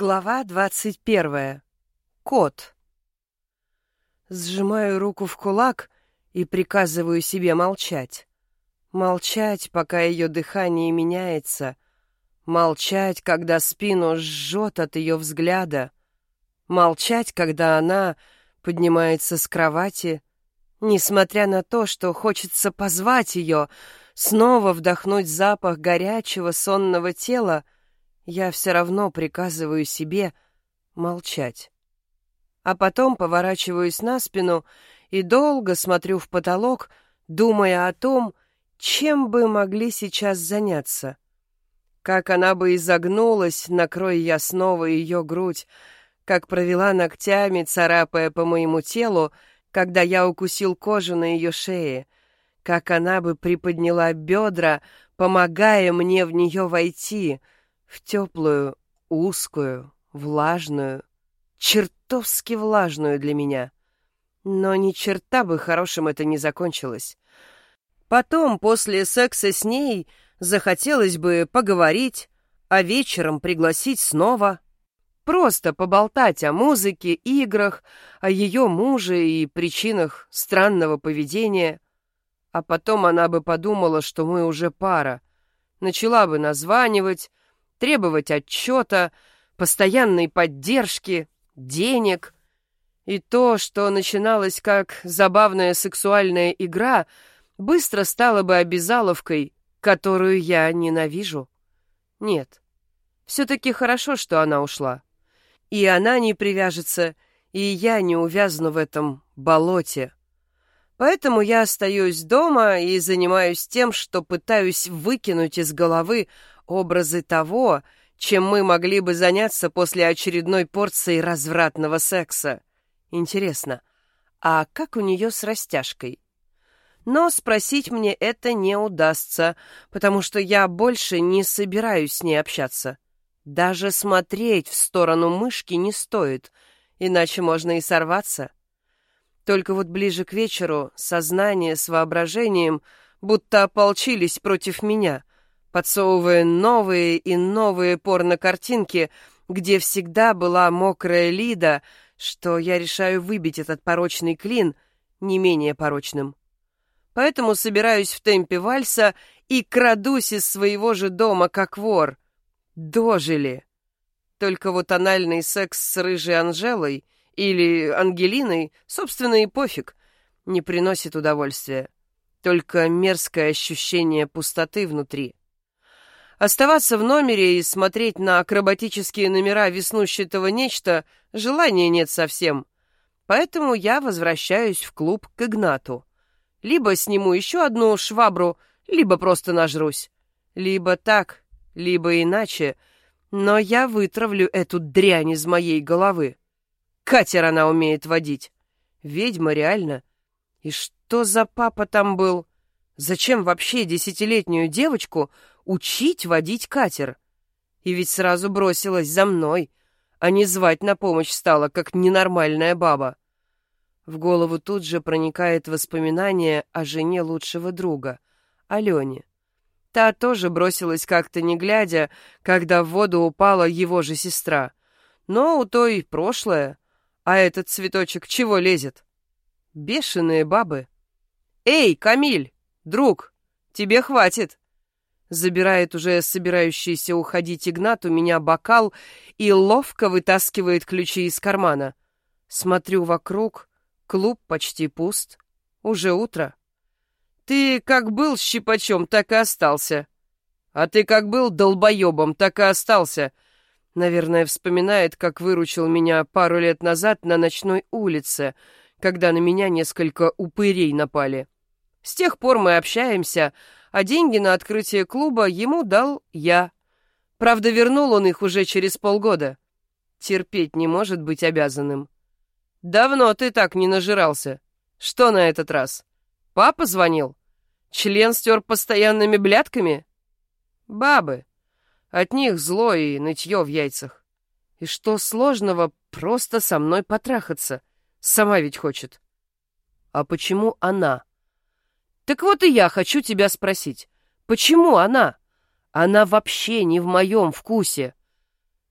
Глава двадцать первая. Кот. Сжимаю руку в кулак и приказываю себе молчать. Молчать, пока ее дыхание меняется. Молчать, когда спину жжет от ее взгляда. Молчать, когда она поднимается с кровати, несмотря на то, что хочется позвать ее, снова вдохнуть запах горячего сонного тела — я все равно приказываю себе молчать. А потом поворачиваюсь на спину и долго смотрю в потолок, думая о том, чем бы могли сейчас заняться. Как она бы изогнулась, накрой я снова ее грудь, как провела ногтями, царапая по моему телу, когда я укусил кожу на ее шее, как она бы приподняла бедра, помогая мне в нее войти — в теплую, узкую, влажную, чертовски влажную для меня. Но ни черта бы хорошим это не закончилось. Потом, после секса с ней, захотелось бы поговорить, а вечером пригласить снова. Просто поболтать о музыке, играх, о ее муже и причинах странного поведения. А потом она бы подумала, что мы уже пара. Начала бы названивать, требовать отчета, постоянной поддержки, денег. И то, что начиналось как забавная сексуальная игра, быстро стало бы обязаловкой, которую я ненавижу. Нет, все-таки хорошо, что она ушла. И она не привяжется, и я не увязну в этом болоте. Поэтому я остаюсь дома и занимаюсь тем, что пытаюсь выкинуть из головы образы того, чем мы могли бы заняться после очередной порции развратного секса. Интересно, а как у нее с растяжкой? Но спросить мне это не удастся, потому что я больше не собираюсь с ней общаться. Даже смотреть в сторону мышки не стоит, иначе можно и сорваться. Только вот ближе к вечеру сознание с воображением будто ополчились против меня — подсовывая новые и новые порно-картинки, где всегда была мокрая Лида, что я решаю выбить этот порочный клин не менее порочным. Поэтому собираюсь в темпе вальса и крадусь из своего же дома, как вор. Дожили. Только вот анальный секс с рыжей Анжелой или Ангелиной, собственно, и пофиг, не приносит удовольствия. Только мерзкое ощущение пустоты внутри. Оставаться в номере и смотреть на акробатические номера веснущего нечто желания нет совсем. Поэтому я возвращаюсь в клуб к Игнату. Либо сниму еще одну швабру, либо просто нажрусь. Либо так, либо иначе, но я вытравлю эту дрянь из моей головы. Катер она умеет водить. Ведьма реально. И что за папа там был? Зачем вообще десятилетнюю девочку учить водить катер. И ведь сразу бросилась за мной, а не звать на помощь стала, как ненормальная баба. В голову тут же проникает воспоминание о жене лучшего друга, Алене. Та тоже бросилась как-то не глядя, когда в воду упала его же сестра. Но у той прошлое, а этот цветочек чего лезет? Бешеные бабы. «Эй, Камиль, друг, тебе хватит!» Забирает уже собирающийся уходить Игнат у меня бокал и ловко вытаскивает ключи из кармана. Смотрю вокруг, клуб почти пуст. Уже утро. Ты как был щипачом, так и остался. А ты как был долбоебом, так и остался. Наверное, вспоминает, как выручил меня пару лет назад на ночной улице, когда на меня несколько упырей напали. С тех пор мы общаемся, а деньги на открытие клуба ему дал я. Правда, вернул он их уже через полгода. Терпеть не может быть обязанным. Давно ты так не нажирался. Что на этот раз? Папа звонил? Член стер постоянными блядками? Бабы. От них зло и нытье в яйцах. И что сложного просто со мной потрахаться? Сама ведь хочет. А почему она? Так вот и я хочу тебя спросить, почему она? Она вообще не в моем вкусе.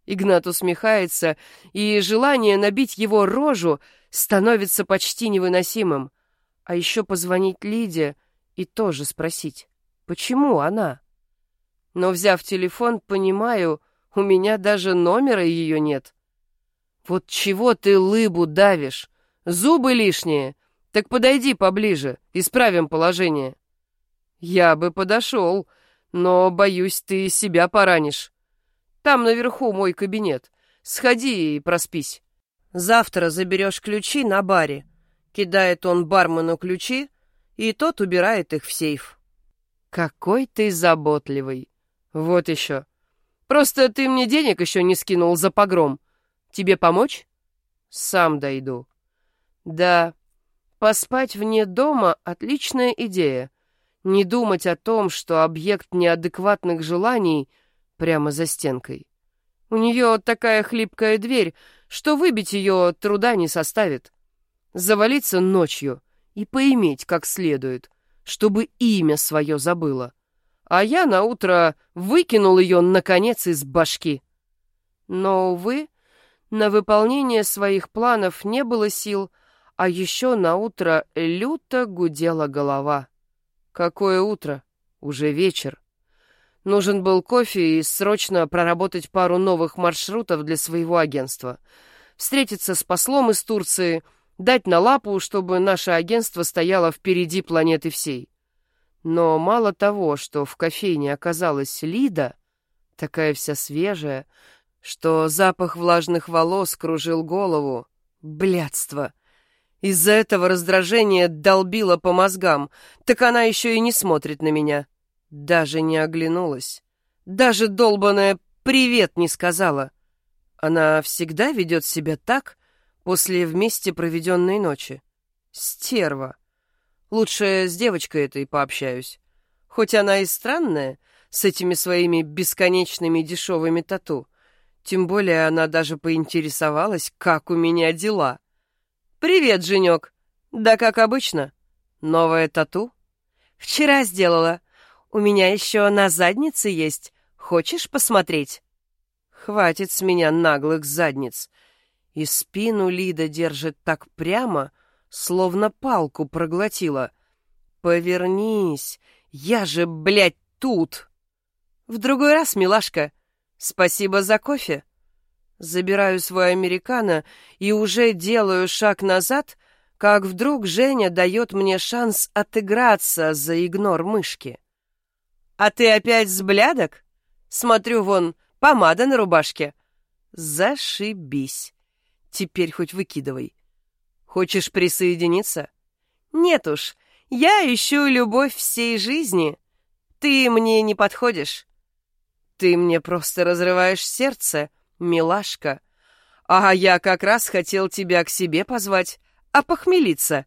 Игнат усмехается, и желание набить его рожу становится почти невыносимым. А еще позвонить Лиде и тоже спросить, почему она? Но, взяв телефон, понимаю, у меня даже номера ее нет. Вот чего ты лыбу давишь? Зубы лишние. Так подойди поближе, исправим положение. Я бы подошел, но, боюсь, ты себя поранишь. Там наверху мой кабинет. Сходи и проспись. Завтра заберешь ключи на баре. Кидает он бармену ключи, и тот убирает их в сейф. Какой ты заботливый. Вот еще. Просто ты мне денег еще не скинул за погром. Тебе помочь? Сам дойду. Да, поспать вне дома — отличная идея. Не думать о том, что объект неадекватных желаний — прямо за стенкой. У нее такая хлипкая дверь, что выбить ее труда не составит. Завалиться ночью и поиметь как следует, чтобы имя свое забыла. А я на утро выкинул ее, наконец, из башки. Но, увы, на выполнение своих планов не было сил, а еще на утро люто гудела голова. Какое утро? Уже вечер. Нужен был кофе и срочно проработать пару новых маршрутов для своего агентства. Встретиться с послом из Турции, дать на лапу, чтобы наше агентство стояло впереди планеты всей. Но мало того, что в кофейне оказалась Лида, такая вся свежая, что запах влажных волос кружил голову. Блядство! Из-за этого раздражение долбило по мозгам, так она еще и не смотрит на меня. Даже не оглянулась. Даже долбаная «привет» не сказала. Она всегда ведет себя так после вместе проведенной ночи. Стерва. Лучше с девочкой этой пообщаюсь. Хоть она и странная, с этими своими бесконечными дешевыми тату. Тем более она даже поинтересовалась, как у меня дела. «Привет, Женек!» «Да как обычно. Новое тату?» «Вчера сделала. У меня еще на заднице есть. Хочешь посмотреть?» «Хватит с меня наглых задниц!» И спину Лида держит так прямо, словно палку проглотила. «Повернись! Я же, блядь, тут!» «В другой раз, милашка! Спасибо за кофе!» Забираю свой американо и уже делаю шаг назад, как вдруг Женя дает мне шанс отыграться за игнор мышки. «А ты опять с блядок? Смотрю, вон, помада на рубашке». «Зашибись. Теперь хоть выкидывай. Хочешь присоединиться?» «Нет уж, я ищу любовь всей жизни. Ты мне не подходишь». «Ты мне просто разрываешь сердце, милашка. А я как раз хотел тебя к себе позвать, а похмелиться».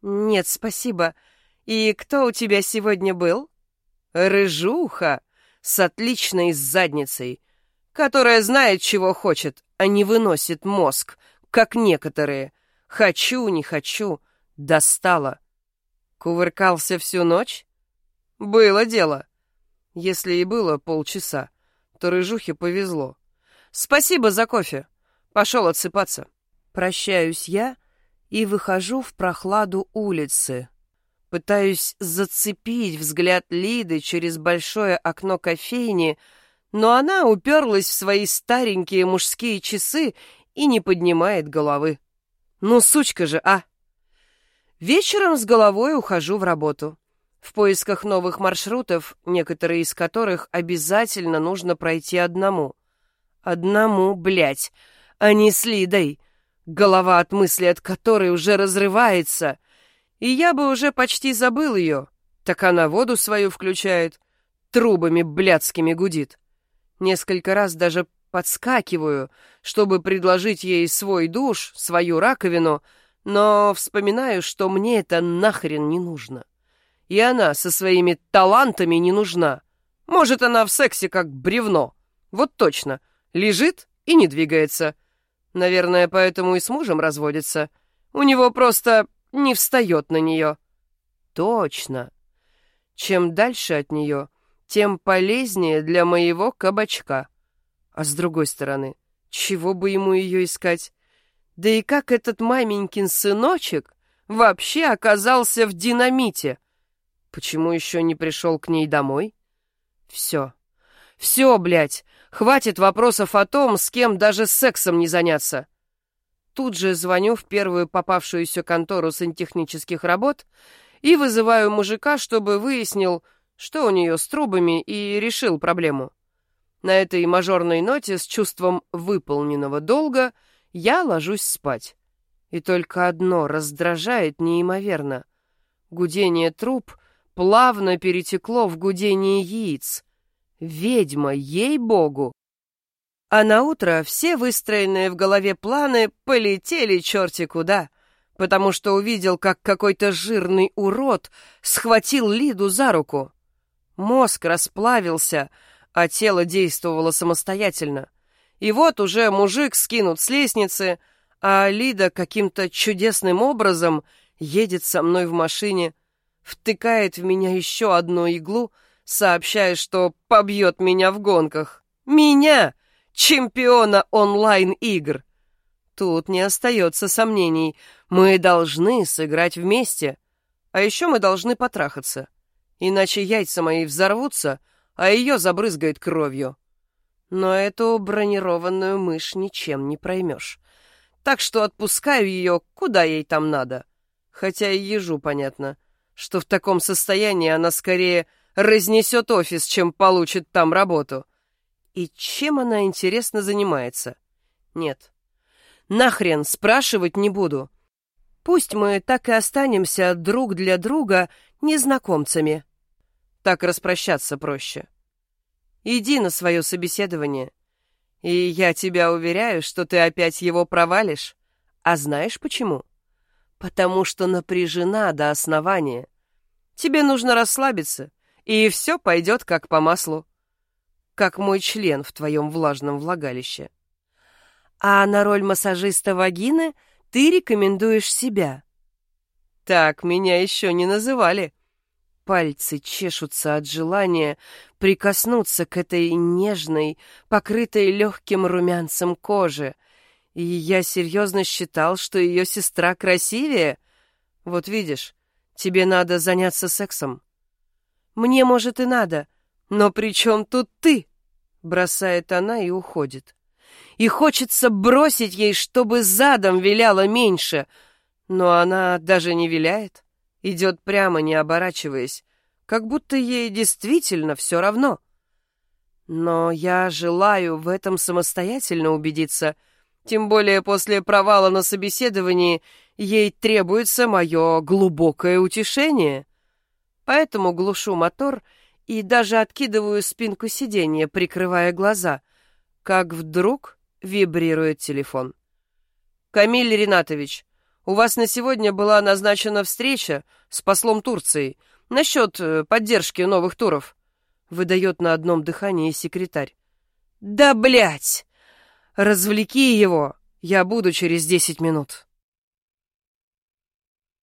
«Нет, спасибо. И кто у тебя сегодня был?» Рыжуха с отличной задницей, которая знает, чего хочет, а не выносит мозг, как некоторые. Хочу, не хочу, достала. Кувыркался всю ночь? Было дело. Если и было полчаса, то Рыжухе повезло. Спасибо за кофе. Пошел отсыпаться. Прощаюсь я и выхожу в прохладу улицы. Пытаюсь зацепить взгляд Лиды через большое окно кофейни, но она уперлась в свои старенькие мужские часы и не поднимает головы. Ну, сучка же, а! Вечером с головой ухожу в работу. В поисках новых маршрутов, некоторые из которых обязательно нужно пройти одному. Одному, блядь, а не с Лидой, голова от мысли от которой уже разрывается — и я бы уже почти забыл ее, так она воду свою включает, трубами блядскими гудит. Несколько раз даже подскакиваю, чтобы предложить ей свой душ, свою раковину, но вспоминаю, что мне это нахрен не нужно. И она со своими талантами не нужна. Может, она в сексе как бревно. Вот точно. Лежит и не двигается. Наверное, поэтому и с мужем разводится. У него просто не встает на нее. Точно. Чем дальше от нее, тем полезнее для моего кабачка. А с другой стороны, чего бы ему ее искать? Да и как этот маменькин сыночек вообще оказался в динамите? Почему еще не пришел к ней домой? Все. Все, блядь. Хватит вопросов о том, с кем даже сексом не заняться. Тут же звоню в первую попавшуюся контору сантехнических работ и вызываю мужика, чтобы выяснил, что у нее с трубами, и решил проблему. На этой мажорной ноте с чувством выполненного долга я ложусь спать. И только одно раздражает неимоверно. Гудение труб плавно перетекло в гудение яиц. Ведьма, ей-богу! А на утро все выстроенные в голове планы полетели черти куда, потому что увидел, как какой-то жирный урод схватил Лиду за руку. Мозг расплавился — а тело действовало самостоятельно. И вот уже мужик скинут с лестницы, а Лида каким-то чудесным образом едет со мной в машине, втыкает в меня еще одну иглу, сообщая, что побьет меня в гонках. Меня, чемпиона онлайн-игр! Тут не остается сомнений. Мы должны сыграть вместе. А еще мы должны потрахаться. Иначе яйца мои взорвутся — а ее забрызгает кровью. Но эту бронированную мышь ничем не проймешь. Так что отпускаю ее, куда ей там надо. Хотя и ежу понятно, что в таком состоянии она скорее разнесет офис, чем получит там работу. И чем она, интересно, занимается? Нет. Нахрен спрашивать не буду. Пусть мы так и останемся друг для друга незнакомцами. Так распрощаться проще. Иди на свое собеседование. И я тебя уверяю, что ты опять его провалишь. А знаешь почему? Потому что напряжена до основания. Тебе нужно расслабиться, и все пойдет как по маслу. Как мой член в твоем влажном влагалище. А на роль массажиста вагины ты рекомендуешь себя. Так меня еще не называли. Пальцы чешутся от желания прикоснуться к этой нежной, покрытой легким румянцем кожи. И я серьезно считал, что ее сестра красивее. Вот видишь, тебе надо заняться сексом. Мне, может, и надо, но при чем тут ты? Бросает она и уходит. И хочется бросить ей, чтобы задом виляла меньше, но она даже не виляет идет прямо, не оборачиваясь, как будто ей действительно все равно. Но я желаю в этом самостоятельно убедиться, тем более после провала на собеседовании ей требуется мое глубокое утешение. Поэтому глушу мотор и даже откидываю спинку сиденья, прикрывая глаза, как вдруг вибрирует телефон. «Камиль Ринатович, у вас на сегодня была назначена встреча с послом Турции насчет э, поддержки новых туров», — выдает на одном дыхании секретарь. «Да, блядь! Развлеки его! Я буду через десять минут».